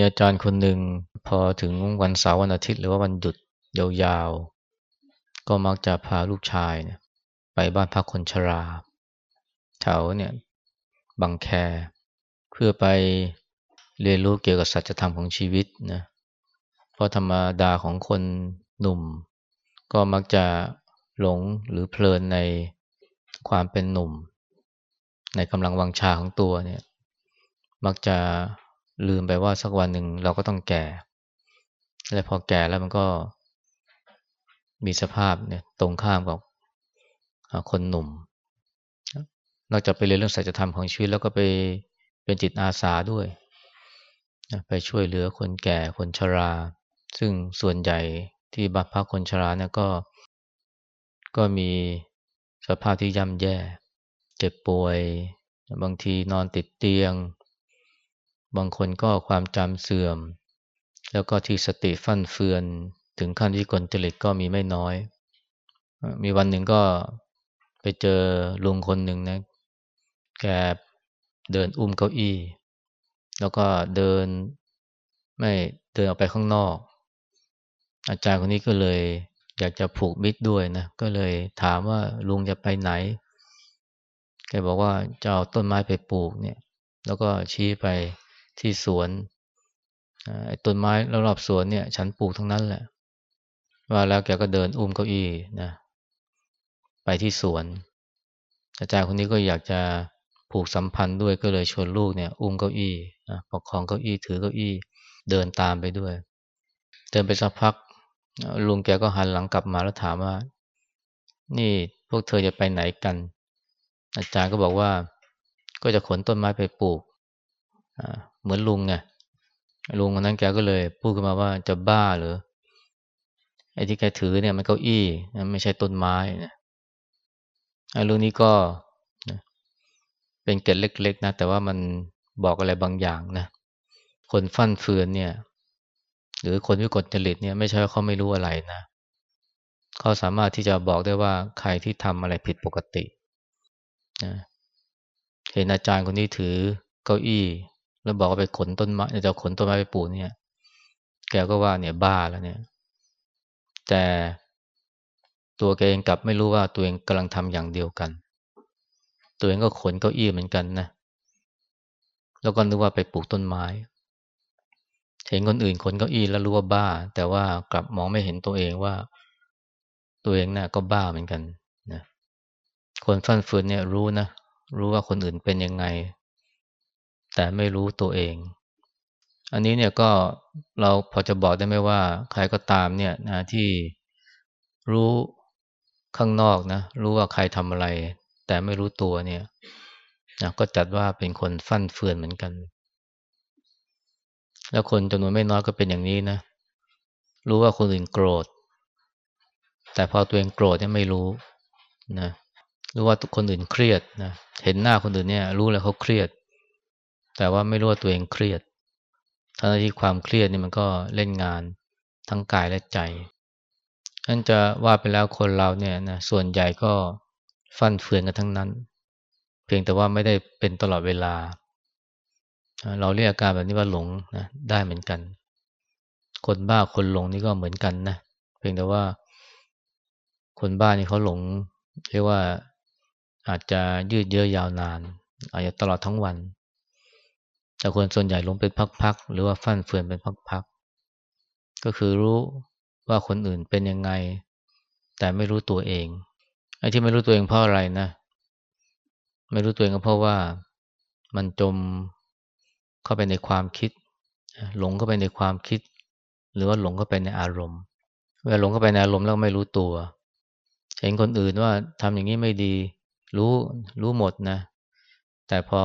มีอาจารย์คนหนึ่งพอถึงวันเสาร์วันอาทิตย์หรือว่าวันหยุดยาวๆ ก็มักจะพาลูกชายเนี่ยไปบ้านพักคนชราแถวเนี่ยบางแค เพื่อไปเรียนรู้เกี่ยวกับสัจธรรมของชีวิตนะเพราะธรรมดาของคนหนุ่ม ก็มักจะหลงหรือเพลินในความเป็นหนุ่ม ในกำลังวังชาของตัวเนี่ยมักจะ ลืมไปว่าสักวันหนึ่งเราก็ต้องแก่ และพอแก่แล้วมันก็มีสภาพเนี่ยตรงข้ามกับคนหนุ่ม นอกจากไปเรียนเรื่องสัจธรรมของชีวิตแล้วก็ไปเป็นจิตอาสาด้วย ไปช่วยเหลือคนแก่คนชรา ซึ่งส่วนใหญ่ที่บัพพักคนชราเนี่ยก็ ก็มีสภาพที่ย่ำแย่ เจ็บป่วย บางทีนอนติดเตียง บางคนก็ความจำเสื่อม แล้วก็ที่สติฟั่นเฟือน ถึงขั้นวิกลจริตก็มีไม่น้อย มีวันหนึ่งก็ไปเจอลุงคนหนึ่งนะ แกเดินอุ้มเก้าอี้ แล้วก็เดินไม่เดินออกไปข้างนอก อาจารย์คนนี้ก็เลยอยากจะผูกมิตรด้วยนะ ก็เลยถามว่าลุงจะไปไหน แกบอกว่าจะเอาต้นไม้ไปปลูกเนี่ย แล้วก็ชี้ไป ที่สวนต้นไม้รอบๆสวนเนี่ย ฉันปลูกทั้งนั้นแหละ ว่าแล้วแกก็เดินอุ้มเก้าอี้นะไปที่สวน อาจารย์คนนี้ก็อยากจะผูกสัมพันธ์ด้วยก็เลยชวนลูกเนี่ย อุ้มเก้าอี้นะประคองเก้าอี้ถือเก้าอี้เดินตามไปด้วย เดินไปสักพัก ลุงแกก็หันหลังกลับมาแล้วถามว่า นี่พวกเธอจะไปไหนกัน อาจารย์ก็บอกว่า ก็จะขนต้นไม้ไปปลูก เหมือนลุงไงลุงคนนั้นแกก็เลย พูดขึ้นมาว่าจะบ้าหรือไอ้ที่แกถือเนี่ยมันเก้าอี้ไม่ใช่ต้นไม้นะไอ้เรื่องนี้ก็เป็นเกล็ดเล็ก ๆ นะ แต่ว่ามันบอกอะไรบางอย่างนะคนฟั่นเฟือนเนี่ย หรือคนวิกลจริตเนี่ยไม่ใช่ว่าเขาไม่รู้อะไรนะเขาสามารถที่จะบอกได้ว่าใครที่ทำอะไรผิดปกตินะเห็นอาจารย์คนนี้ถือเก้าอี้ แล้วบอกว่าไปขนต้นไม้จะขนต้นไม้ไปปลูกเนี่ย แกก็ว่าเนี่ยบ้าแล้วเนี่ย แต่ตัวแกเองกลับไม่รู้ว่าตัวเองกำลังทำอย่างเดียวกัน ตัวเองก็ขนเก้าอี้เหมือนกันนะ แล้วก็นึกว่าไปปลูกต้นไม้ เห็นคนอื่นขนเก้าอี้แล้วรู้ว่าบ้า แต่ว่ากลับมองไม่เห็นตัวเองว่า ตัวเองน่ะก็บ้าเหมือนกันนะคนฟั่นเฟือนเนี่ยรู้นะรู้ว่าคนอื่นเป็นยังไง แต่ไม่รู้ตัวเอง อันนี้เนี่ยก็เราพอจะบอกได้ไหมว่าใครก็ตามเนี่ยนะที่รู้ข้างนอกนะรู้ว่าใครทำอะไร แต่ไม่รู้ตัวเนี่ยนะก็จัดว่าเป็นคนฟั่นเฟือนเหมือนกัน แล้วคนจำนวนไม่น้อยก็เป็นอย่างนี้นะ รู้ว่าคนอื่นโกรธ แต่พอตัวเองโกรธเนี่ยไม่รู้นะรู้ว่าคนอื่นเครียดนะเห็นหน้าคนอื่นเนี่ย รู้แล้วเขาเครียด แต่ว่าไม่รู้ว่าตัวเองเครียด ทั้งที่ความเครียดนี่มันก็เล่นงานทั้งกายและใจนั่นจะว่าไปแล้วคนเราเนี่ยนะส่วนใหญ่ก็ฟั่นเฟือนกันทั้งนั้น เพียงแต่ว่าไม่ได้เป็นตลอดเวลา เราเรียกอาการแบบนี้ว่าหลงนะได้เหมือนกัน คนบ้าคนหลงนี่ก็เหมือนกันนะเพียงแต่ว่า คนบ้านี่เขาหลง เรียกว่าอาจจะยืดเยื้อยาวนาน อาจจะตลอดทั้งวัน แต่คนส่วนใหญ่ลงเป็นพักๆหรือว่าฟั่นเฟือนเป็นพักๆก็คือรู้ว่าคนอื่นเป็นยังไง แต่ไม่รู้ตัวเองไอ้ที่ไม่รู้ตัวเองเพราะอะไรนะ ไม่รู้ตัวเองก็เพราะว่ามันจมเข้าไปในความคิด หลงเข้าไปในความคิด หรือว่าหลงเข้าไปในอารมณ์เวลาหลงเข้าไปในอารมณ์แล้วไม่รู้ตัวเห็นคนอื่นว่าทำอย่างนี้ไม่ดี รู้รู้หมดนะ แต่พอ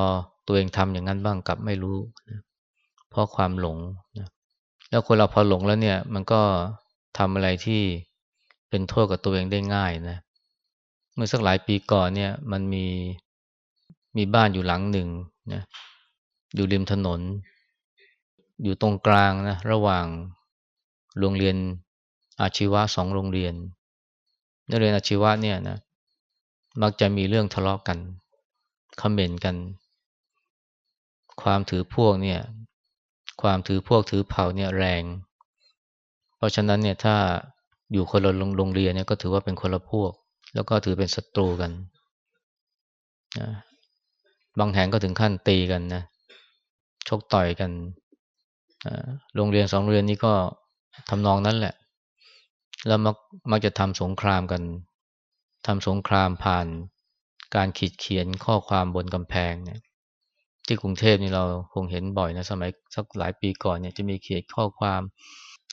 ตัวเองทำอย่างนั้นบ้างกับไม่รู้นะเพราะความหลงนะแล้วคนเราพอหลงแล้วเนี่ย มันก็ทำอะไรที่เป็นโทษกับตัวเองได้ง่ายนะ เมื่อสักหลายปีก่อนเนี่ย มันมีมีบ้านอยู่หลังหนึ่งนะอยู่ริมถนน อยู่ตรงกลางนะระหว่างโรงเรียนอาชีวะสองโรงเรียนนักเรียนอาชีวะเนี่ยนะมักจะมีเรื่องทะเลาะกกันคอมเมนต์กัน ความถือพวกเนี่ย ความถือพวกถือเผ่าเนี่ยแรง เพราะฉะนั้นเนี่ยถ้าอยู่คนละโรงเรียนเนี่ยก็ถือว่าเป็นคนละพวก แล้วก็ถือเป็นศัตรูกันนะบางแห่งก็ถึงขั้นตีกันนะชกต่อยกันโรงเรียนสองโรงเรียนนี้ก็ทำนองนั้นแหละ แล้วมักมักจะทำสงครามกันทำสงครามผ่านการขีดเขียนข้อความบนกำแพงเนี่ย ที่กรุงเทพนี่เราคงเห็นบ่อยนะสมัยสักหลายปีก่อนเนี่ยจะมีเขียนข้อความ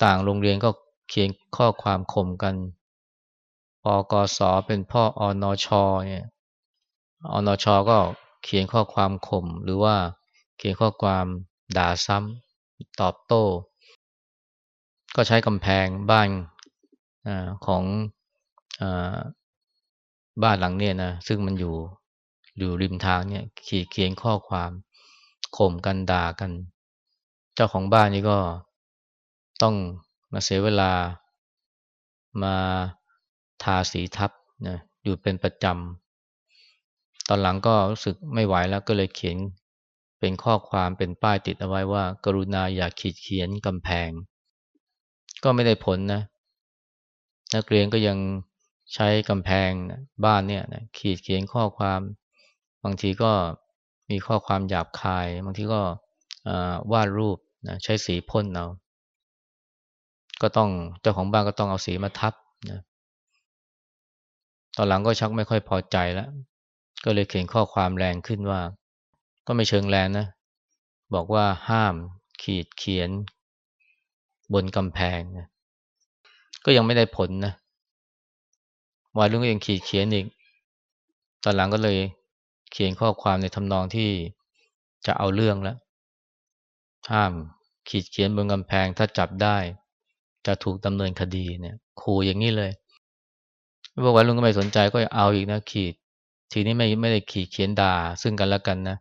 ต่างโรงเรียนก็เขียนข้อความข่มกันปกสเป็นพ่ออนชเนี่ยอนชก็เขียนข้อความข่มหรือว่าเขียนข้อความด่าซ้ำตอบโต้ ก็ใช้กำแพงบ้านอของอบ้านหลังเนี่ยนะซึ่งมันอยู่ อยู่ริมทางเนี่ยขีดเขียนข้อความข่มกันด่ากัน เจ้าของบ้านนี่ก็ต้องมาเสียเวลามาทาสีทับนะอยู่เป็นประจำ ตอนหลังก็รู้สึกไม่ไหวแล้วก็เลยเขียนเป็นข้อความเป็นป้ายติดเอาไว้ว่า กรุณาอย่าขีดเขียนกำแพง ก็ไม่ได้ผลนะ นักเรียนก็ยังใช้กำแพงบ้านเนี่ยขีดเขียนข้อความ บางทีก็มีข้อความหยาบคาย บางทีก็วาดรูปนะใช้สีพ่นเอา ก็ต้องเจ้าของบ้านก็ต้องเอาสีมาทับนะตอนหลังก็ชักไม่ค่อยพอใจแล้ว ก็เลยเขียนข้อความแรงขึ้นว่า ก็ไม่เชิงแรงนะ บอกว่าห้ามขีดเขียน บนกำแพงนะก็ยังไม่ได้ผลนะวันรุ่งก็ยังขีดเขียนอีก ตอนหลังก็เลย เขียนข้อความในทำนองที่จะเอาเรื่องแล้ว ห้ามขีดเขียนบนกำแพงถ้าจับได้ จะถูกดำเนินคดีเนี่ยขู่อย่างนี้เลยพวกวัยรุ่นก็ไม่สนใจก็เอาอีกนะขีด ทีนี้ไม่ไม่ได้ขีดเขียนด่า ซึ่งกันและกันนะ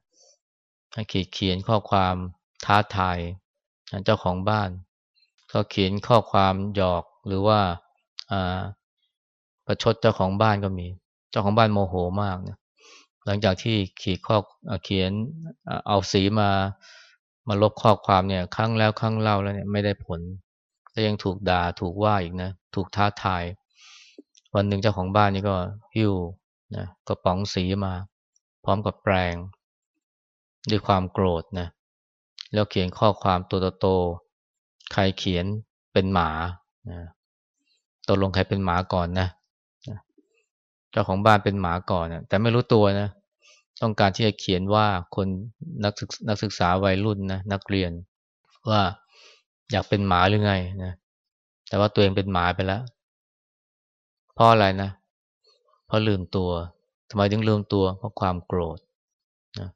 ขีดเขียนข้อความท้าทายเจ้าของบ้าน ก็เขียนข้อความหยอกหรือว่าประชดเจ้าของบ้านก็มี เจ้าของบ้านโมโหมากนะ หลังจากที่ขีดข้อเขียนเอาสีมามาลบข้อความเนี่ยครั้งแล้วครั้งเล่าแล้วเนี่ยไม่ได้ผลแล้วยังถูกด่าถูกว่าอีกนะ ถูกท้าทาย วันหนึ่งเจ้าของบ้านนี่ก็หิ้วนะกระป๋องสีมา พร้อมกับแปรง ด้วยความโกรธนะแล้วเขียนข้อความตัวโตๆใครเขียนเป็นหมานะตกลงใครเป็นหมาก่อนนะ เจ้าของบ้านเป็นหมาก่อนนะแต่ไม่รู้ตัวนะ ต้องการที่จะเขียนว่าคนนักศึกนักศึกษาวัยรุ่นนะนักเรียน ว่าอยากเป็นหมาหรือไงนะแต่ว่าตัวเองเป็นหมาไปแล้วเพราะอะไรนะเพราะลืมตัวทำไมถึงลืมตัวเพราะความโกรธนะ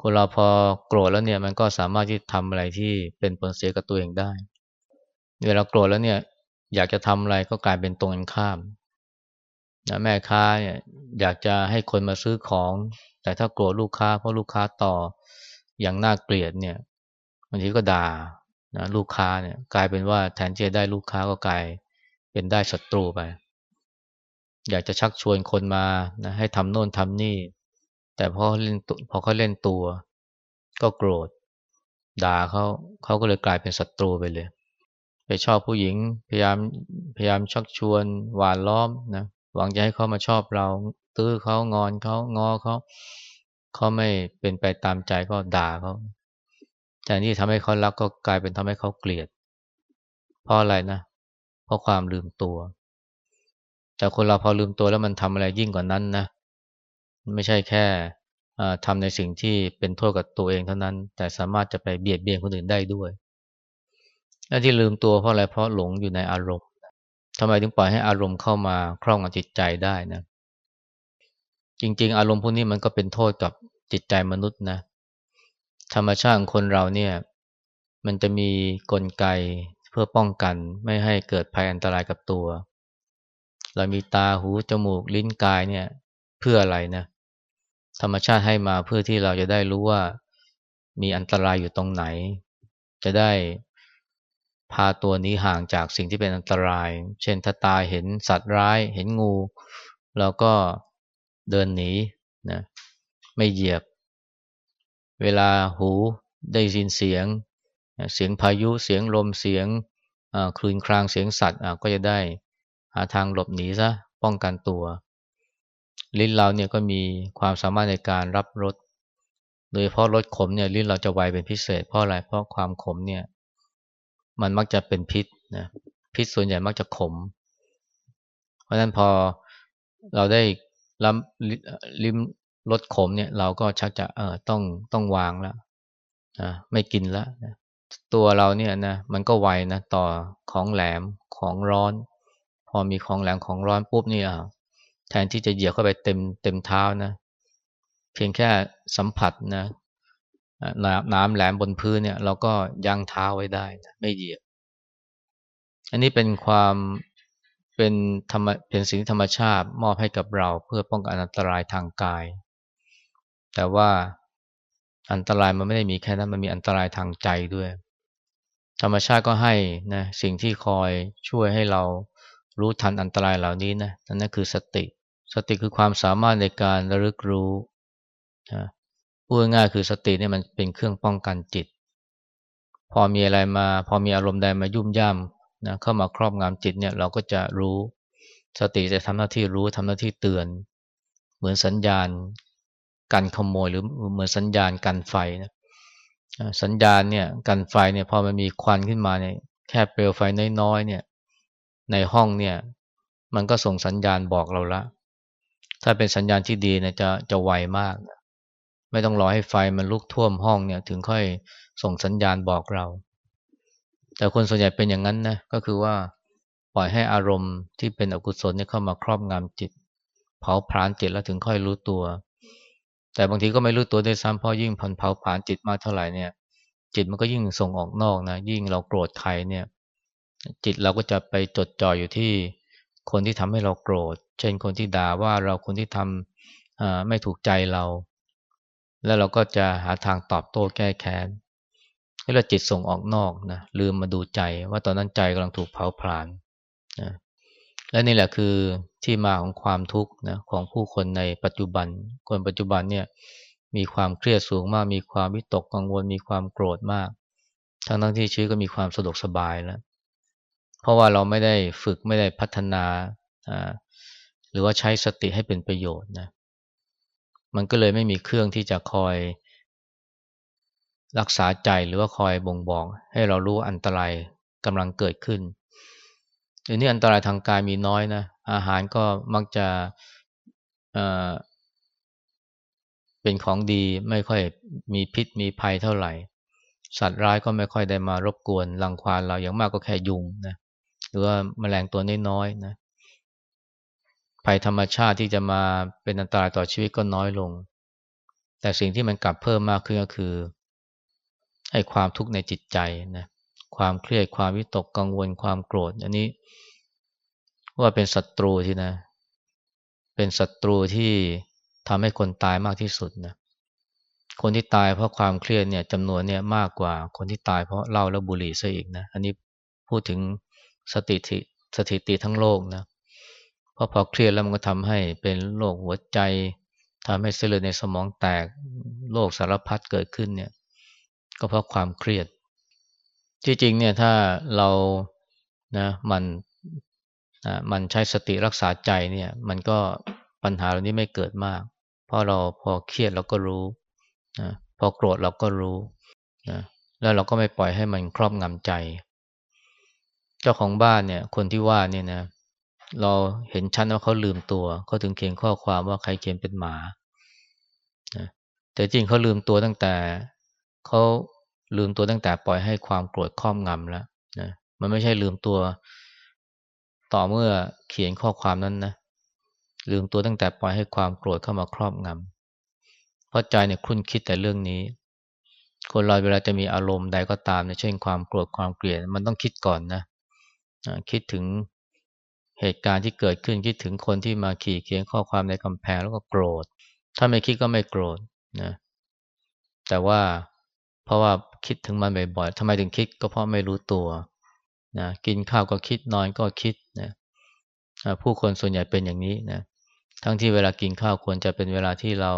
คนเราพอโกรธแล้วเนี่ย มันก็สามารถที่ทำอะไรที่เป็นผลเสียกับตัวเองได้เวลาโกรธแล้วเนี่ย อยากจะทำอะไรก็กลายเป็นตรงกันข้าม นะแม่ค้าเนี่ยอยากจะให้คนมาซื้อของ แต่ถ้าโกรธลูกค้าเพราะลูกค้าต่ออย่างน่าเกลียดเนี่ยบางทีก็ด่านะลูกค้าเนี่ยกลายเป็นว่าแทนที่จะได้ลูกค้าก็กลายเป็นได้ศัตรูไป อยากจะชักชวนคนมานะให้ทำโน่นทำนี่ แต่พอเล่นพอเขาเล่นตัว ก็โกรธด่าเขาเขาก็เลยกลายเป็นศัตรูไปเลย ไปชอบผู้หญิงพยายามพยายามชักชวนหวานล้อมนะ หวังจะให้เขามาชอบเรา ตื้อเขางอนเขางอเขาเขาไม่เป็นไปตามใจก็ด่าเขาแต่นี่ทำให้เขารักก็กลายเป็นทำให้เขาเกลียด เพราะอะไรนะ เพราะความลืมตัว แต่คนเราพอลืมตัวแล้วมันทำอะไรยิ่งกว่านั้นนะ ไม่ใช่แค่ทำในสิ่งที่เป็นโทษกับตัวเองเท่านั้น แต่สามารถจะไปเบียดเบียนคนอื่นได้ด้วยและที่ลืมตัวเพราะอะไรเพราะหลงอยู่ในอารมณ์ ทำไมถึงปล่อยให้อารมณ์เข้ามาครอบงำจิตใจได้นะ จริง ๆ อารมณ์พวกนี้มันก็เป็นโทษกับจิตใจมนุษย์นะ ธรรมชาติของคนเราเนี่ย มันจะมีกลไกเพื่อป้องกันไม่ให้เกิดภัยอันตรายกับตัว เรามีตาหู จมูก ลิ้นกายเนี่ย เพื่ออะไรนะ ธรรมชาติให้มาเพื่อที่เราจะได้รู้ว่ามีอันตรายอยู่ตรงไหน จะได้ พาตัวนี้ห่างจากสิ่งที่เป็นอันตราย เช่นถ้าตาเห็นสัตว์ร้ายเห็นงู เราก็เดินหนีนะไม่เหยียบ เวลาหูได้ยินเสียง เสียงพายุเสียงลมเสียงคลื่นครางเสียงสัตว์ก็จะได้หาทางหลบหนีซะป้องกันตัว ลิ้นเราเนี่ยก็มีความสามารถในการรับรสโดยเพราะรสขมเนี่ยลิ้นเราจะไวเป็นพิเศษเพราะอะไรเพราะความขมเนี่ย มันมักจะเป็นพิษนะพิษส่วนใหญ่มักจะขม เพราะฉะนั้นพอเราได้รับลิ้มรสขมเนี่ย เราก็ชักจะเออต้องต้องวางแล้วนะไม่กินแล้วนะตัวเราเนี่ยนะมันก็ไวนะต่อของแหลมของร้อน พอมีของแหลมของร้อนปุ๊บนี่อะแทนที่จะเหยียบเข้าไปเต็มเต็มเท้านะ เพียงแค่สัมผัสนะ น้ำแหลมบนพื้นเนี่ย เราก็ยั้งเท้าไว้ได้ ไม่เหยียบ อันนี้เป็นความเป็นธรรมเป็นสิ่งธรรมชาติมอบให้กับเราเพื่อป้องกันอันตรายทางกาย แต่ว่าอันตรายมันไม่ได้มีแค่นั้นมันมีอันตรายทางใจด้วย ธรรมชาติก็ให้นะสิ่งที่คอยช่วยให้เรารู้ทันอันตรายเหล่านี้นะนั่นคือสติ สติคือความสามารถในการระลึกรู้นะ พูดง่ายคือสติเนี่ยมันเป็นเครื่องป้องกันจิต พอมีอะไรมา พอมีอารมณ์ใดมายุ่มย่ำนะเข้ามาครอบงำจิตเนี่ยเราก็จะรู้สติจะทำหน้าที่รู้ทำหน้าที่เตือน เหมือนสัญญาณกันขโมยหรือเหมือนสัญญาณกันไฟนะสัญญาณเนี่ยกันไฟเนี่ยพอมันมีควันขึ้นมาเนี่ยแค่เปลวไฟน้อยๆเนี่ยในห้องเนี่ยมันก็ส่งสัญญาณบอกเราละ ถ้าเป็นสัญญาณที่ดีเนี่ยจะจะไวมาก ไม่ต้องรอให้ไฟมันลุกท่วมห้องเนี่ย ถึงค่อยส่งสัญญาณบอกเรา แต่คนส่วนใหญ่เป็นอย่างนั้นนะก็คือว่าปล่อยให้อารมณ์ที่เป็นอกุศลเนี่ยเข้ามาครอบงำจิต เผาผลาญจิตแล้วถึงค่อยรู้ตัว แต่บางทีก็ไม่รู้ตัวด้วยซ้ำเพราะยิ่งผ่อนเผาผลาญจิตมากเท่าไหร่เนี่ย จิตมันก็ยิ่งส่งออกนอกนะยิ่งเราโกรธใครเนี่ย จิตเราก็จะไปจดจ่ออยู่ที่คนที่ทำให้เราโกรธ เช่นคนที่ด่าว่าเราคนที่ทำไม่ถูกใจเรา แล้วเราก็จะหาทางตอบโต้แก้แค้นให้เราจิตส่งออกนอกนะลืมมาดูใจว่าตอนนั้นใจกำลังถูกเผาผลาญนะและนี่แหละคือที่มาของความทุกข์นะของผู้คนในปัจจุบัน คนปัจจุบันเนี่ยมีความเครียดสูงมาก มีความวิตกกังวล มีความโกรธมาก ทั้งทั้งที่ชีวิตก็มีความสะดวกสบายแล้ว เพราะว่าเราไม่ได้ฝึกไม่ได้พัฒนาหรือว่าใช้สติให้เป็นประโยชน์นะ มันก็เลยไม่มีเครื่องที่จะคอยรักษาใจหรือว่าคอยบ่งบอก ให้เรารู้อันตรายกำลังเกิดขึ้นเดี๋ยวนี้อันตรายทางกายมีน้อยนะ อาหารก็มักจะเเป็นของดีไม่ค่อยมีพิษมีภัยเท่าไหร่ สัตว์ร้ายก็ไม่ค่อยได้มารบกวนรังควานเราอย่างมากก็แค่ยุงนะหรือว่าแมลงตัวน้อยๆนะ ภัยธรรมชาติที่จะมาเป็นอันตรายต่อชีวิตก็น้อยลง แต่สิ่งที่มันกลับเพิ่มมากขึ้นก็คือให้ความทุกข์ในจิตใจนะความเครียดความวิตกกังวลความโกรธ อันนี้ ว่าเป็นศัตรูที่นะ เป็นศัตรูที่ทำให้คนตายมากที่สุดนะคนที่ตายเพราะความเครียดเนี่ยจำนวนเนี่ยมากกว่าคนที่ตายเพราะเหล้าและบุหรี่ซะอีกนะ อันนี้พูดถึงสถิติสถิติทั้งโลกนะ เพราะพอเครียดแล้วมันก็ทำให้เป็นโรคหัวใจทำให้เส้นเลือดในสมองแตกโรคสารพัดเกิดขึ้นเนี่ย ก็เพราะความเครียด ที่จริงเนี่ยถ้าเรานะมันนะมันใช้สติรักษาใจเนี่ย มันก็ปัญหาเหล่านี้ไม่เกิดมาก เพราะเราพอเครียดเราก็รู้นะพอโกรธเราก็รู้นะแล้วเราก็ไม่ปล่อยให้มันครอบงำใจ เจ้าของบ้านเนี่ย คนที่ว่าเนี่ยนะเเราเห็นชัดว่าเขาลืมตัวเขาถึงเขียนข้อความว่าใครเขียนเป็นหมาแต่จริงเขาลืมตัวตั้งแต่เขาลืมตัวตั้งแต่ปล่อยให้ความโกรธครอบงำแล้วนะมันไม่ใช่ลืมตัว ต่อเมื่อเขียนข้อความนั้นนะลืมตัวตั้งแต่ปล่อยให้ความโกรธเข้ามาครอบงำเพราะใจเนี่ยคุ้นคิดแต่เรื่องนี้ คนเราเวลาจะมีอารมณ์ใดก็ตามเนเช่นความโกรธความเกลียดมันต้องคิดก่อนนะคิดถึง เหตุการณ์ที่เกิดขึ้นคิดถึงคนที่มาขี่เขียนข้อความในกำแพงแล้วก็โกรธ ถ้าไม่คิดก็ไม่โกรธนะแต่ว่าเพราะว่าคิดถึงมันบ่อยๆทำไมถึงคิดก็เพราะไม่รู้ตัวนะกินข้าวก็คิดนอนก็คิดนะผู้คนส่วนใหญ่เป็นอย่างนี้นะทั้งที่เวลากินข้าวควรจะเป็นเวลาที่เรา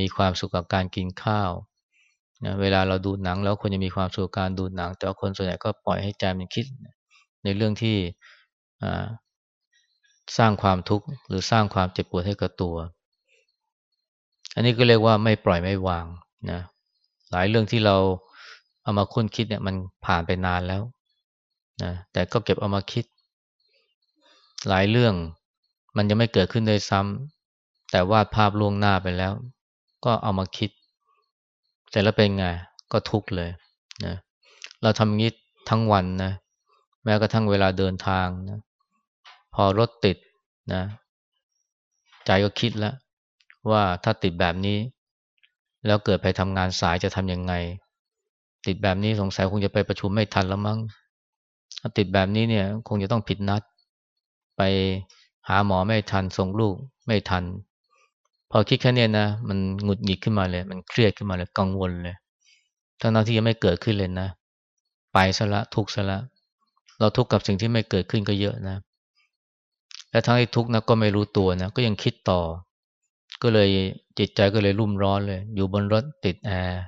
มีความสุขกับการกินข้าวนะเวลาเราดูหนังแล้วคนจะมีความสุขการดูหนัง แต่ว่าคนส่วนใหญ่ก็ปล่อยให้ใจมันคิด ในเรื่องที่ สร้างความทุกข์หรือสร้างความเจ็บปวดให้กับตัว อันนี้ก็เรียกว่าไม่ปล่อยไม่วางนะหลายเรื่องที่เราเอามาคุ้นคิดเนี่ยมันผ่านไปนานแล้วนะแต่ก็เก็บเอามาคิด หลายเรื่องมันยังไม่เกิดขึ้นเลยซ้ำแต่วาดภาพล่วงหน้าไปแล้ว ก็เอามาคิดแต่แล้วเป็นไงก็ทุกข์เลยนะเราทำงี้ทั้งวันนะแม้กระทั่งเวลาเดินทางนะ พอรถติดนะ ใจก็คิดแล้ว ว่าถ้าติดแบบนี้ แล้วเกิดไปทำงานสายจะทำยังไง ติดแบบนี้สงสัยคงจะไปประชุมไม่ทันแล้วมั้งติดแบบนี้เนี่ย คงจะต้องผิดนัด ไปหาหมอไม่ทันส่งลูกไม่ทัน พอคิดแค่นี้นะ มันหงุดหงิดขึ้นมาเลย มันเครียดขึ้นมาเลยกังวลเลยทั้งนั้นที่ยังไม่เกิดขึ้นเลยนะ ไปซะละทุกซะละ เราทุกข์กับสิ่งที่ไม่เกิดขึ้นก็เยอะนะ และทั้งที่ทุกข์นะก็ไม่รู้ตัวนะก็ยังคิดต่อ ก็เลยจิตใจก็เลยรุ่มร้อนเลย อยู่บนรถติดแอร์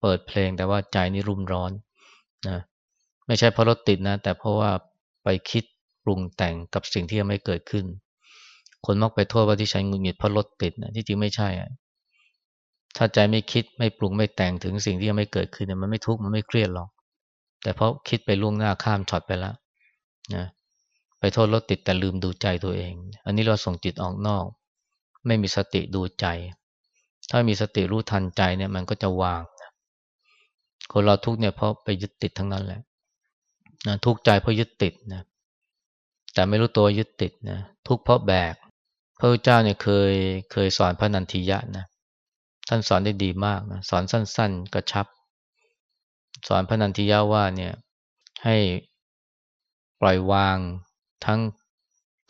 เปิดเพลงแต่ว่าใจนี่รุ่มร้อนนะไม่ใช่เพราะรถติดนะ แต่เพราะว่าไปคิดปรุงแต่งกับสิ่งที่ยังไม่เกิดขึ้น คนมักไปโทษว่าที่ฉันงุนหงิดเพราะรถติดนะที่จริงไม่ใช่อะถ้าใจไม่คิดไม่ปรุงไม่แต่งถึงสิ่งที่ยังไม่เกิดขึ้นเนี่ยมันไม่ทุกข์มันไม่เครียดหรอก แต่เพราะคิดไปล่วงหน้าข้ามช็อตไปแล้วนะ ไปโทษรถติดแต่ลืมดูใจตัวเอง อันนี้เราส่งจิตออกนอก ไม่มีสติดูใจ ถ้ามีสติรู้ทันใจเนี่ยมันก็จะวาง คนเราทุกเนี่ยเพราะไปยึดติดทั้งนั้นแหละนะทุกใจเพราะยึดติดนะ แต่ไม่รู้ตัวยึดติดนะ ทุกเพราะแบก พระพุทธเจ้าเนี่ยเคยเคยสอนพระนันทิยะนะ ท่านสอนได้ดีมากนะ สอนสั้น ๆ กระชับ สอนพระนันทิยะว่าเนี่ยให้ปล่อยวาง ทั้ง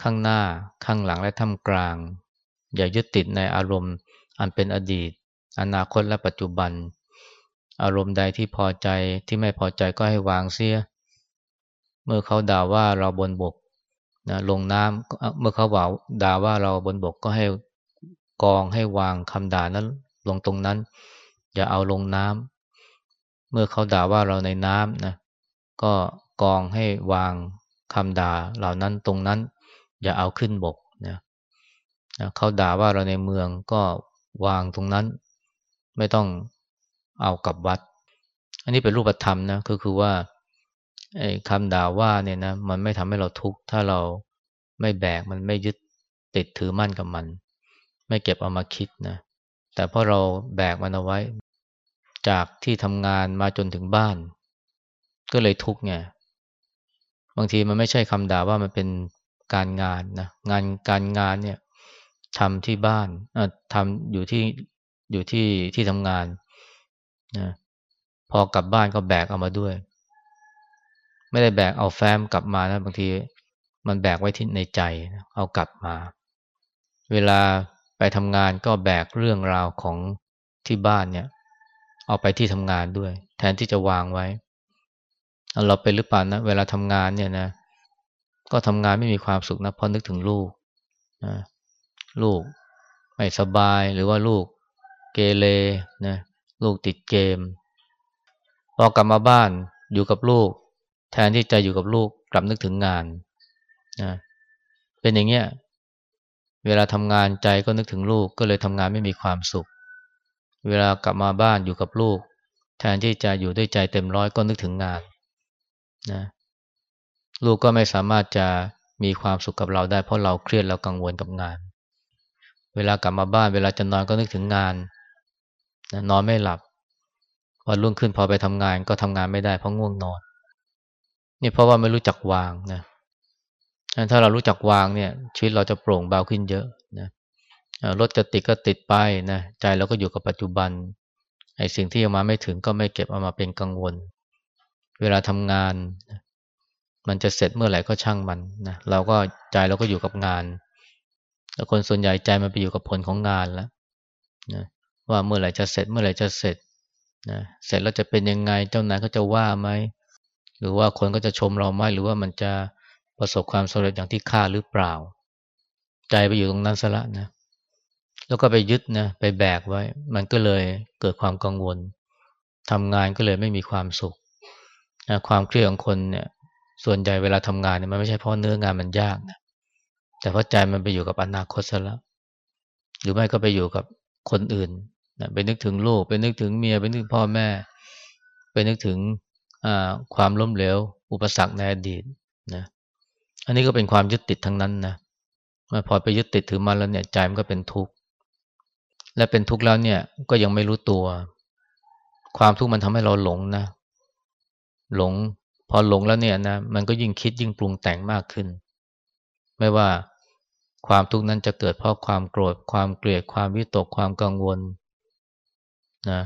ข้างหน้าข้างหลังและท่ามกลาง อย่ายึดติดในอารมณ์อันเป็นอดีต อนาคตและปัจจุบัน อารมณ์ใดที่พอใจที่ไม่พอใจก็ให้วางเสีย เมื่อเขาด่าว่าเราบนบกนะลงน้ำเมื่อเขาว่าด่าว่าเราบนบกก็ให้กองให้วางคำด่านั้นลงตรงนั้น อย่าเอาลงน้ำเมื่อเขาด่าว่าเราในน้ำนะก็กองให้วาง คำด่าเหล่านั้นตรงนั้น อย่าเอาขึ้นบกนะเขาด่าว่าเราในเมืองก็วางตรงนั้น ไม่ต้องเอากลับวัด อันนี้เป็นรูปธรรมนะก็คือว่าคำด่าว่าเนี่ยนะมันไม่ทำให้เราทุกข์ถ้าเราไม่แบกมันไม่ยึดติดถือมั่นกับมัน ไม่เก็บเอามาคิดนะแต่พอเราแบกมันเอาไว้ จากที่ทำงานมาจนถึงบ้าน ก็เลยทุกข์ไง บางทีมันไม่ใช่คำด่าว่ามันเป็นการงานนะงานการงานเนี่ยทำที่บ้านทำอยู่ที่อยู่ที่ที่ทำงานนะพอกลับบ้านก็แบกเอามาด้วย ไม่ได้แบกเอาแฟ้มกลับมานะบางทีมันแบกไว้ที่ในใจเอากลับมา เวลาไปทำงานก็แบกเรื่องราวของที่บ้านเนี่ย เอาไปที่ทำงานด้วย แทนที่จะวางไว้ เราเป็นหรือเปล่านะเวลาทำงานเนี่ยนะ ก็ทำงานไม่มีความสุขนะเพราะนึกถึงลูกนะลูกไม่สบายหรือว่าลูกเกเรนะลูกติดเกมพอกลับมาบ้านอยู่กับลูก แทนที่จะอยู่กับลูกกลับนึกถึงงานนะเป็นอย่างเงี้ยเวลาทำงานใจก็นึกถึงลูกก็เลยทำงานไม่มีความสุข เวลากลับมาบ้านอยู่กับลูก แทนที่จะอยู่ด้วยใจเต็มร้อยก็นึกถึงงาน นะลูกก็ไม่สามารถจะมีความสุขกับเราได้เพราะเราเครียดเรากังวลกับงาน เวลากลับมาบ้านเวลาจะนอนก็นึกถึงงานนะนอนไม่หลับวันรุ่งขึ้นพอไปทำงานก็ทำงานไม่ได้เพราะง่วงนอน นี่เพราะว่าไม่รู้จักวางนะถ้าเรารู้จักวางเนี่ยชีวิตเราจะโปร่งเบาขึ้นเยอะนะรถจะติดก็ติดไปนะใจเราก็อยู่กับปัจจุบันไอ้สิ่งที่ยังมาไม่ถึงก็ไม่เก็บเอามาเป็นกังวล เวลาทำงาน มันจะเสร็จเมื่อไหร่ก็ช่างมันนะเราก็ใจเราก็อยู่กับงานแล้วคนส่วนใหญ่ใจมันไปอยู่กับผลของงานแล้วนะว่าเมื่อไหร่จะเสร็จเมื่อไหร่จะเสร็จนะเสร็จแล้วจะเป็นยังไงเจ้านายก็จะว่าไหมหรือว่าคนก็จะชมเราไหมหรือว่ามันจะประสบความสำเร็จอย่างที่คาดหรือเปล่า ใจไปอยู่ตรงนั้นซะละนะแล้วก็ไปยึดนะไปแบกไว้ มันก็เลยเกิดความกังวลทำงานก็เลยไม่มีความสุข นะความเครียดของคนเนี่ยส่วนใหญ่เวลาทำงานเนี่ยมันไม่ใช่เพราะเนื้องานมันยากนะแต่เพราะใจมันไปอยู่กับอนาคตซะแล้ว หรือไม่ก็ไปอยู่กับคนอื่นนะไปนึกถึงลูกไปนึกถึงเมียไปนึกพ่อแม่ ไปนึกถึงความล้มเหลว อุปสรรคในอดีตนะอันนี้ก็เป็นความยึดติดทั้งนั้นนะมาพอไปยึดติดถือมาแล้วเนี่ยใจมันก็เป็นทุกข์และเป็นทุกข์แล้วเนี่ยก็ยังไม่รู้ตัว ความทุกข์มันทำให้เราหลงนะ หลง พอหลงแล้วเนี่ยนะมันก็ยิ่งคิดยิ่งปรุงแต่งมากขึ้น ไม่ว่าความทุกข์นั้นจะเกิดเพราะความโกรธความเกลียดความวิตกความกังวลนะ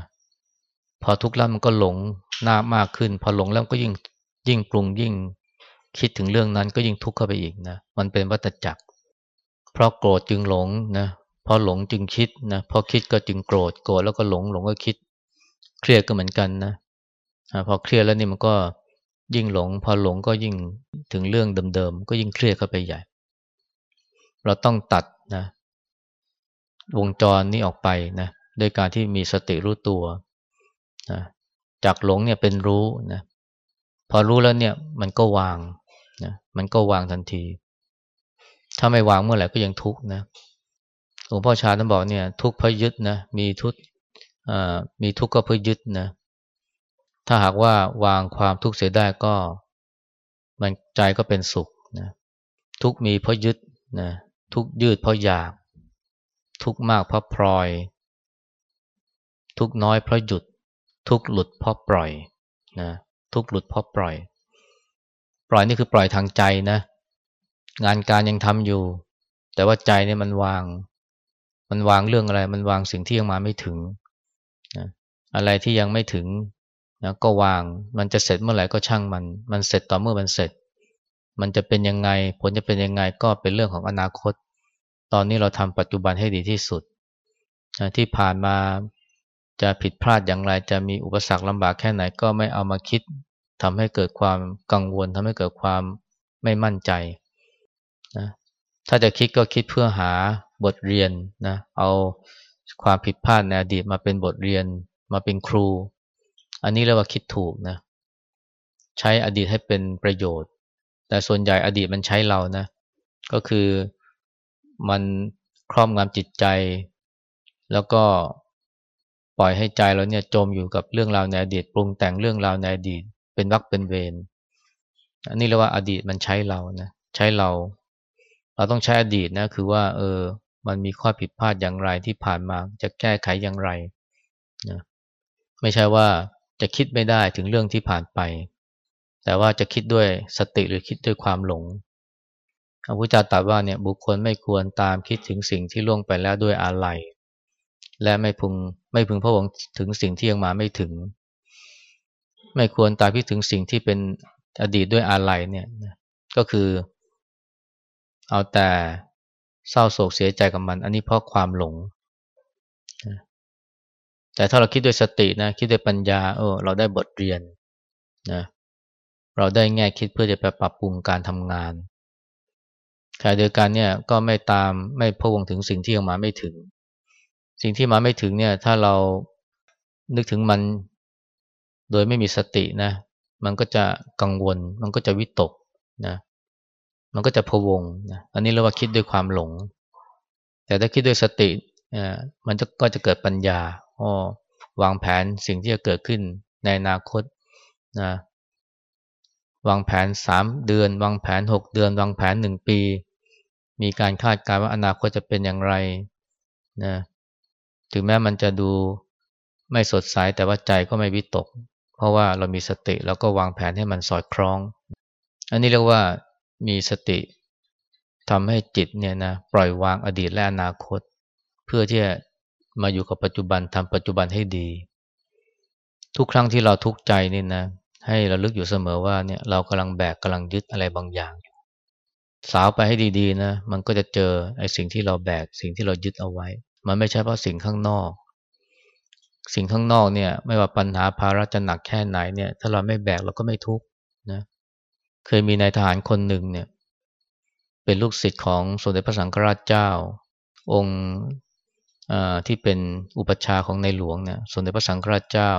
พอทุกข์แล้วมันก็หลงหน้ามากขึ้น พอหลงแล้วก็ยิ่งยิ่งปรุงยิ่งคิดถึงเรื่องนั้นก็ยิ่งทุกข์เข้าไปอีกนะมันเป็นวัฏจักร เพราะโกรธจึงหลงนะพอหลงจึงคิดนะพอคิดก็จึงโกรธโกรธแล้วก็หลงหลงก็คิด เครียดก็เหมือนกันนะ พอเครียดแล้วนี่มันก็ยิ่งหลง พอหลงก็ยิ่งถึงเรื่องเดิมๆก็ยิ่งเครียดเข้าไปใหญ่ เราต้องตัดนะวงจรนี้ออกไปนะโดยการที่มีสติรู้ตัวนะจากหลงเนี่ยเป็นรู้นะพอรู้แล้วเนี่ยมันก็วางนะมันก็วางทันที ถ้าไม่วางเมื่อไหร่ก็ยังทุกข์นะหลวงพ่อชาท่านบอกเนี่ย ทุกข์เพราะยึดนะมีทุกข์มีทุกข์ก็เพราะยึดนะ ถ้าหากว่าวางความทุกข์เสียได้ก็ มันใจก็เป็นสุขนะทุกมีเพราะยึดนะทุกยืดเพราะอยาก ทุกมากเพราะพลอย ทุกน้อยเพราะหยุด ทุกหลุดเพราะปล่อยนะทุกหลุดเพราะปล่อย ปล่อยนี่คือปล่อยทางใจนะ งานการยังทำอยู่ แต่ว่าใจเนี่ยมันวาง มันวางเรื่องอะไร มันวางสิ่งที่ยังมาไม่ถึงนะอะไรที่ยังไม่ถึง นะก็วางมันจะเสร็จเมื่อไหร่ก็ช่างมัน มันเสร็จต่อเมื่อมันเสร็จ มันจะเป็นยังไง ผลจะเป็นยังไงก็เป็นเรื่องของอนาคต ตอนนี้เราทำปัจจุบันให้ดีที่สุดนะที่ผ่านมาจะผิดพลาดอย่างไร จะมีอุปสรรคลำบากแค่ไหนก็ไม่เอามาคิดทำให้เกิดความกังวลทำให้เกิดความไม่มั่นใจนะถ้าจะคิดก็คิดเพื่อหาบทเรียนนะเอาความผิดพลาดในอดีตมาเป็นบทเรียนมาเป็นครู อันนี้เรียกว่าคิดถูกนะ ใช้อดีตให้เป็นประโยชน์ แต่ส่วนใหญ่อดีตมันใช้เรานะ ก็คือมันครอบงำจิตใจ แล้วก็ปล่อยให้ใจเราเนี่ยจมอยู่กับเรื่องราวในอดีตปรุงแต่งเรื่องราวในอดีต เป็นวักเป็นเวรอันนี้เรียกว่าอดีตมันใช้เรานะใช้เรา เราต้องใช้อดีตนะคือว่า เออ มันมีข้อผิดพลาดอย่างไรที่ผ่านมาจะแก้ไขอย่างไรนะไม่ใช่ว่า จะคิดไม่ได้ถึงเรื่องที่ผ่านไป แต่ว่าจะคิดด้วยสติหรือคิดด้วยความหลงพระพุทธเจ้าตรัสว่าเนี่ยบุคคลไม่ควรตามคิดถึงสิ่งที่ล่วงไปแล้วด้วยอาลัยและไม่พึงไม่พึงพะวงถึงสิ่งที่ยังมาไม่ถึง ไม่ควรตามคิดถึงสิ่งที่เป็นอดีตด้วยอาลัยเนี่ยก็คือ เอาแต่เศร้าโศกเสียใจกับมัน อันนี้เพราะความหลง แต่ถ้าเราคิดด้วยสตินะคิดด้วยปัญญาเออเราได้บทเรียนนะเราได้แง่คิดเพื่อจะไปปรับปรุงการทำงานขณะเดียวกันเนี่ยก็ไม่ตามไม่พะวงถึงสิ่งที่ยังมาไม่ถึง สิ่งที่มาไม่ถึงเนี่ยถ้าเรานึกถึงมันโดยไม่มีสตินะมันก็จะกังวล มันก็จะวิตกนะมันก็จะพวงนะอันนี้เราว่าคิดด้วยความหลง แต่ถ้าคิดด้วยสติอ่มันก็จะเกิดปัญญา วางแผนสิ่งที่จะเกิดขึ้นในอนาคตนะวางแผนสามเดือน วางแผนหกเดือน วางแผนหนึ่งปี มีการคาดการณ์ว่าอนาคตจะเป็นอย่างไรนะถึงแม้มันจะดูไม่สดใสแต่ว่าใจก็ไม่วิตก เพราะว่าเรามีสติแล้วก็วางแผนให้มันสอดคล้อง อันนี้เรียกว่ามีสติทำให้จิตเนี่ยนะปล่อยวางอดีตและอนาคต เพื่อที่จะ มาอยู่กับปัจจุบันทำปัจจุบันให้ดี ทุกครั้งที่เราทุกข์ใจนี่นะ ให้เราลึกอยู่เสมอว่าเนี่ยเรากำลังแบกกำลังยึดอะไรบางอย่างสาวไปให้ดีๆนะมันก็จะเจอไอ้สิ่งที่เราแบกสิ่งที่เรายึดเอาไว้ มันไม่ใช่เพราะสิ่งข้างนอก สิ่งข้างนอกเนี่ย ไม่ว่าปัญหาภาระจะหนักแค่ไหนเนี่ย ถ้าเราไม่แบกเราก็ไม่ทุกข์นะเคยมีนายทหารคนหนึ่งเนี่ย เป็นลูกศิษย์ของสมเด็จพระสังฆราชเจ้า องค์ ที่เป็นอุปชาของในหลวงเนี่ยสมเด็จพระสังฆราชเจ้า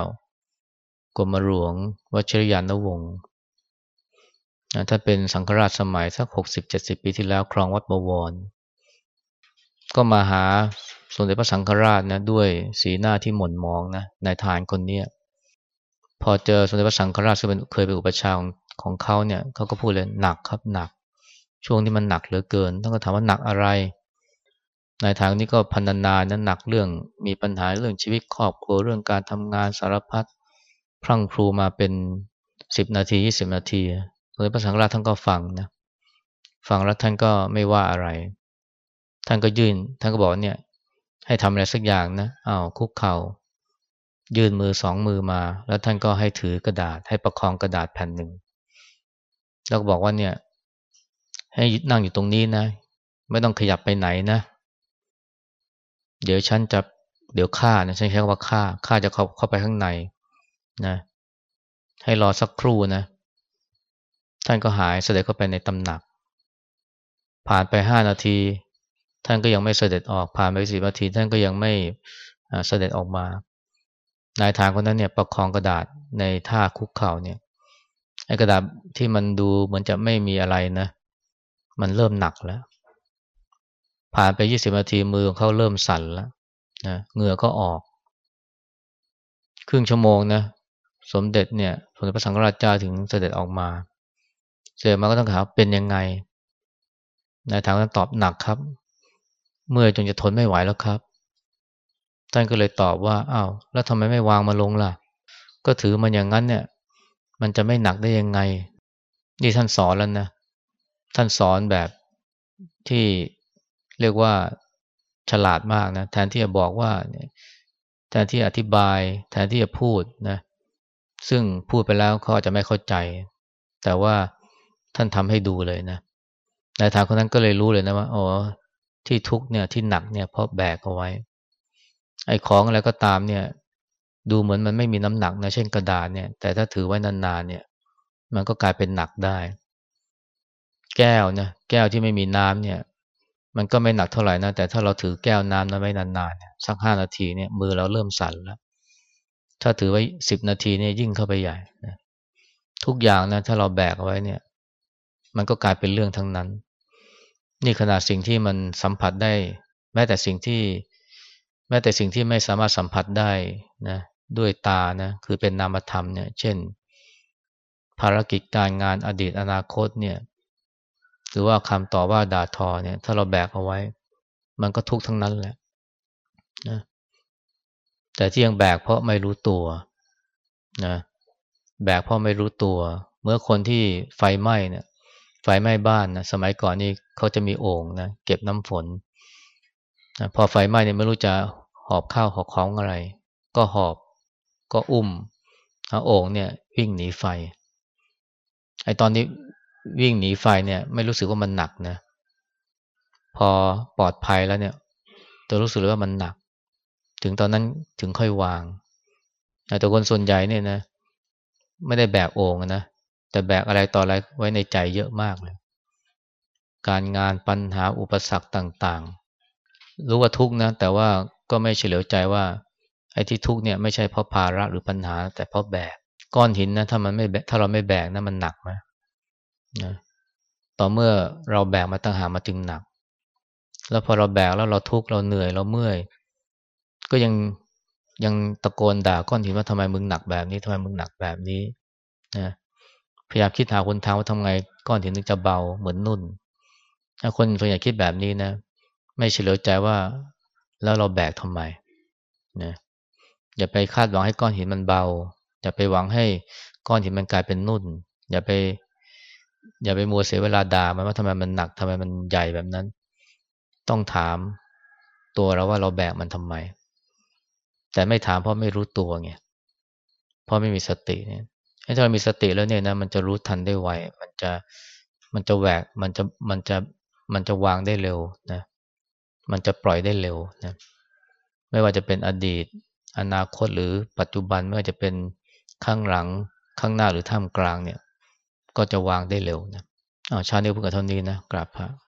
กรมหลวงวชิรยานวงศ์ถ้าเป็นสังฆราชสมัยสักหกสิบเจ็ดสิบปีที่แล้วครองวัดบวร ก็มาหาสมเด็จพระสังฆราชนะด้วยสีหน้าที่หม่นมองนะนายทานคนนี้พอเจอสมเด็จพระสังฆราชซึ่งเคยเป็นอุปชาของของเขาเนี่ยเขาก็พูดเลยหนักครับหนัก ช่วงที่มันหนักเหลือเกินต้องก็ถามว่าหนักอะไร นายทางนี้ก็พันนานั้นหนักเรื่องมีปัญหาเรื่องชีวิตครอบครัวเรื่องการทำงานสารพัดพรั่งพรูมาเป็นสิบนาทียี่สิบนาทีสมเด็จพระสังฆราชท่านก็ฟังนะฟังแล้วท่านก็ไม่ว่าอะไร ท่านก็ยื่น ท่านก็บอกเนี่ย ให้ทำอะไรสักอย่างนะอ้าวคุกเขา่า ยื่นมือสองมือมา แล้วท่านก็ให้ถือกระดาษ ให้ประคองกระดาษแผ่นหนึ่งแล้วก็บอกว่าเนี่ย ให้นั่งอยู่ตรงนี้นะ ไม่ต้องขยับไปไหนนะ เดี๋ยวฉันจะเดี๋ยวข้านะฉันใช้คำว่าข้าข้าจะเข้าเข้าไปข้างในนะให้รอสักครู่นะท่านก็หายเสด็จเข้าไปในตำหนัก ผ่านไปห้านาที ท่านก็ยังไม่เสด็จออกผ่านไปสิบนาที ท่านก็ยังไม่เสด็จออกมานายทางคนนั้นเนี่ยประคองกระดาษในท่าคุกเข่าเนี่ยไอ้กระดาษที่มันดูเหมือนจะไม่มีอะไรนะ มันเริ่มหนักแล้ว ผ่านไปยี่สิบนาทีมือของเขาเริ่มสั่นแล้วนะเหงื่อก็ออก ครึ่งชั่วโมงนะสมเด็จเนี่ยสมเด็จพระสังฆราชเจ้าถึงเสด็จออกมา เสด็จมาก็ต้องถามเป็นยังไงนายทางนั้นตอบหนักครับ เมื่อจนจะทนไม่ไหวแล้วครับท่านก็เลยตอบว่าอ้าวแล้วทำไมไม่วางมาลงล่ะ ก็ถือมันอย่างนั้นเนี่ย มันจะไม่หนักได้ยังไง นี่ท่านสอนแล้วนะ ท่านสอนแบบที่ เรียกว่าฉลาดมากนะแทนที่จะบอกว่าแทนที่อธิบาย แทนที่จะพูดนะซึ่งพูดไปแล้วเขาอาจจะไม่เข้าใจ แต่ว่าท่านทำให้ดูเลยนะนายทางคนนั้นก็เลยรู้เลยนะว่าอ๋อที่ทุกเนี่ยที่หนักเนี่ยเพราะแบกเอาไว้ ไอ้ของอะไรก็ตามเนี่ย ดูเหมือนมันไม่มีน้ำหนักนะเช่นกระดาษเนี่ย แต่ถ้าถือไว้นานๆเนี่ย มันก็กลายเป็นหนักได้ แก้วนะแก้วที่ไม่มีน้ำเนี่ย มันก็ไม่หนักเท่าไหร่นะแต่ถ้าเราถือแก้วน้ำนั้นไว้นานๆสักห้านาทีเนี่ยมือเราเริ่มสั่นแล้ว ถ้าถือไว้สิบนาทีเนี่ยยิ่งเข้าไปใหญ่นะทุกอย่างนะถ้าเราแบกเอาไว้เนี่ย มันก็กลายเป็นเรื่องทั้งนั้น นี่ขนาดสิ่งที่มันสัมผัสได้ แม้แต่สิ่งที่ แม้แต่สิ่งที่ไม่สามารถสัมผัสได้นะด้วยตานะคือเป็นนามธรรมเนี่ย เช่น ภารกิจการงานอดีตอนาคตเนี่ย หรือว่าคำต่อว่าด่าทอเนี่ย ถ้าเราแบกเอาไว้ มันก็ทุกข์ทั้งนั้นแหละนะแต่ที่ยังแบกเพราะไม่รู้ตัวนะแบกเพราะไม่รู้ตัว เมื่อคนที่ไฟไหม้เนี่ย ไฟไหม้บ้านนะสมัยก่อนนี่เขาจะมีโอ่งนะเก็บน้ำฝนนะพอไฟไหม้เนี่ยไม่รู้จะหอบข้าวหอบของอะไร ก็หอบก็อุ้มเอาโอ่งเนี่ยวิ่งหนีไฟไอตอนนี้ วิ่งหนีไฟเนี่ยไม่รู้สึกว่ามันหนักนะพอปลอดภัยแล้วเนี่ยตัวรู้สึกเลยว่ามันหนัก ถึงตอนนั้นถึงค่อยวางแต่คนส่วนใหญ่เนี่ยนะ ไม่ได้แบกโอ่งนะแต่แบกอะไรต่ออะไรไว้ในใจเยอะมากเลย การงานปัญหาอุปสรรคต่างๆ รู้ว่าทุกนะ แต่ว่าก็ไม่เฉลียวใจว่าไอ้ที่ทุกเนี่ยไม่ใช่เพราะภาระหรือปัญหา แต่เพราะแบกก้อนหินนะถ้ามันไม่แบกถ้าเราไม่แบกนะมันหนักไหม นะต่อเมื่อเราแบกมาตั้งหามาจึงหนัก แล้วพอเราแบกแล้วเราทุกข์เราเหนื่อยเราเมื่อย ก็ยังยังตะโกนด่าก้อนหินว่าทำไมมึงหนักแบบนี้ทำไมมึงหนักแบบนี้นะพยายามคิดหาคนทางว่าทำไงก้อนหินถึงจะเบาเหมือนนุ่น ถ้าคนส่วนใหญ่คิดแบบนี้นะ ไม่เฉลียวใจว่าแล้วเราแบกทำไมนะอย่าไปคาดหวังให้ก้อนหินมันเบา อย่าไปหวังให้ก้อนหินมันกลายเป็นนุ่น อย่าไป อย่าไปมัวเสียเวลาด่ามันว่าทำไมมันหนักทำไมมันใหญ่แบบนั้น ต้องถามตัวเราว่าเราแบกมันทำไม แต่ไม่ถามเพราะไม่รู้ตัวไงเพราะไม่มีสติเนี่ยถ้าเรามีสติแล้วเนี่ยนะมันจะรู้ทันได้ไวมันจะมันจะแหวกมันจะมันจะมันจะวางได้เร็วนะมันจะปล่อยได้เร็วนะไม่ว่าจะเป็นอดีต อนาคตหรือปัจจุบันไม่ว่าจะเป็นข้างหลังข้างหน้าหรือท่ามกลางเนี่ย ก็จะวางได้เร็วนะอาชาเนี้พูดกับเท่านี้นะกราบพระ